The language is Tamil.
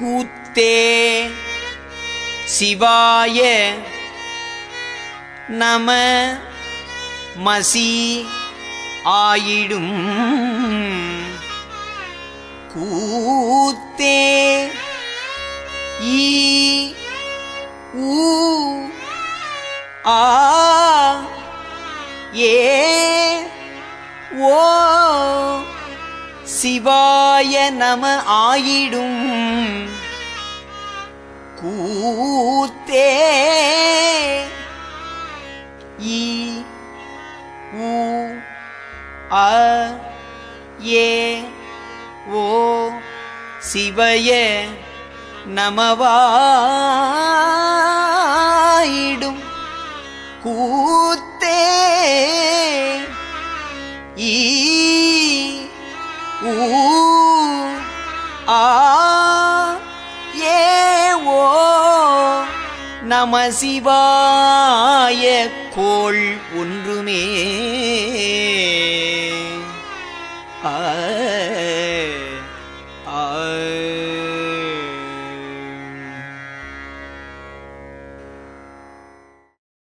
கூத்தே சிவாய நம மசி ஆயிடும். கூத்தே ஈ ஊ ஆ சிவாய நம ஆயிடும். கூத்தே ஈ உ அ ஏ ஓ சிவய நமவாயிடும். கூத்தே 无啊耶 ஓ நம சிவாய கோள் ஒன்றுமே. ஆ